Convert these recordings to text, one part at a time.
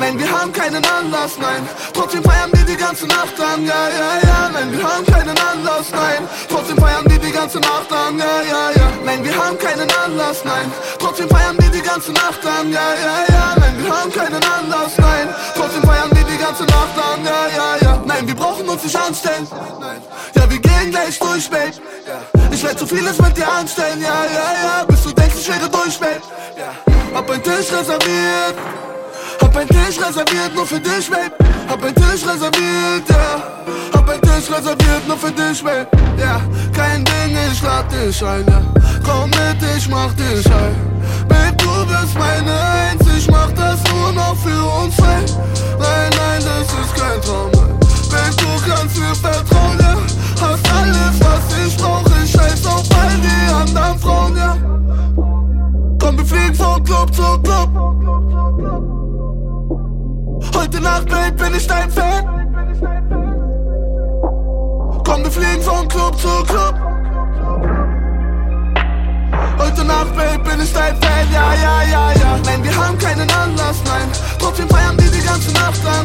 Nein, wir haben keinen Anlass, nein. Trotzdem feiern wir die ganze Nacht lang, ja, ja, ja. Nein, wir haben keinen Anlass, nein. Trotzdem feiern wir die ganze Nacht lang, ja, ja, ja. Nein, wir haben keinen Anlass, nein. Trotzdem feiern wir die ganze Nacht lang, ja, ja, ja. Nein, wir haben keinen Anlass, nein. Trotzdem feiern wir die ganze Nacht lang, ja, ja, ja. Nein, wir brauchen uns nicht anstellen. Ja, wir gehen gleich durch, Babe. Ich werd zu vieles mit dir anstellen, ja, ja, ja. Bis du denkst, ich wäre durch, Babe. Hab ein Tisch reserviert. Hab ein Tisch reserviert nur für dich, Babe. Hab ein Tisch reserviert, ja. Hab ein Tisch reserviert nur für dich, Babe. Ja, kein Ding, ich lad dich ein, ja. Komm mit, ich mach dich ein. Babe, Heute Nacht, Babe, bin ich dein Fan. Komm, wir fliegen von Club zu Club. Heute Nacht, Babe, bin ich dein Fan, ja, ja, ja, ja. Nein, wir haben keinen Anlass, nein. Trotzdem feiern wir die ganze Nacht lang,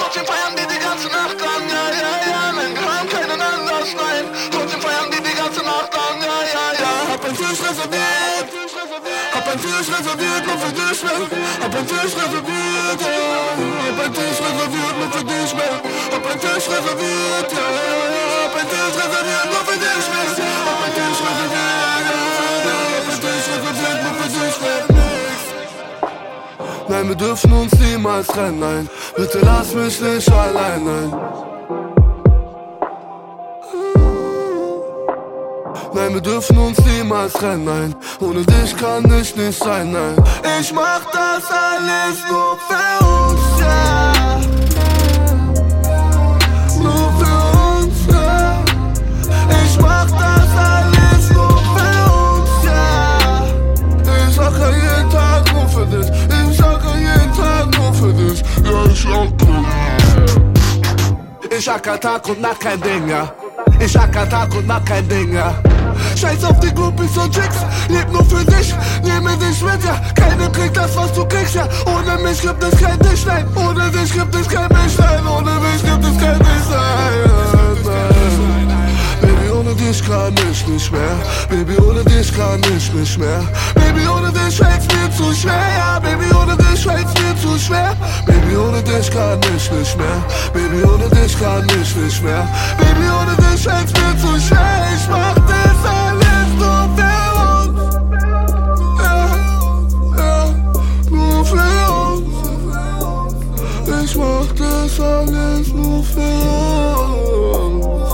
Trotzdem feiern wir die ganze Nacht lang, ja, ja, ja. Nein, wir haben keinen Anlass, nein. Trotzdem feiern wir die ganze Nacht lang, ja, ja, ja. Hab ein Tisch reserviert. Hab ein Tisch reserviert nur für dich, man. Hab ein Tisch reserviert, ja. Hab ein Tisch reserviert nur für dich, man. Hab ein Tisch reserviert, ja. Hab ein Tisch reserviert nur für dich, man. Hab ein Tisch reserviert, ja. Hab ein Tisch reserviert nur für dich, man. Nein, wir dürfen uns niemals trennen, nein. Bitte lass mich nicht allein, nein. Nein, wir dürfen uns niemals trennen, nein. Ohne dich kann ich nicht sein, nein. Ich mach das alles nur für Ich acker Tag und Nacht kein Ding, ja. Ich acker Tag und Nacht kein Ding, ja. Scheiß auf die Groupies und Chicks, leb nur für dich, nehme dich mit, ja. Keiner kriegt das, was du kriegst, ja. Ohne mich gibt es kein Dich, nein. Ohne dich gibt es kein Mich, nein. Ohne mich gibt es kein Dich, nein. Baby, ohne dich kann ich nicht mehr. Baby, ohne dich kann ich nicht mehr. Baby, ohne dich fällt's mir zu schwer. Ja, Baby, ohne dich fällt's mir zu schwer. Baby, ohne dich kann ich nicht mehr. Baby, ohne dich kann ich nicht mehr. Baby, ohne dich fällt's mir zu schwer. Ich mach das alles nur für uns. Ja, ja, nur für uns. Ich mach das alles nur für uns.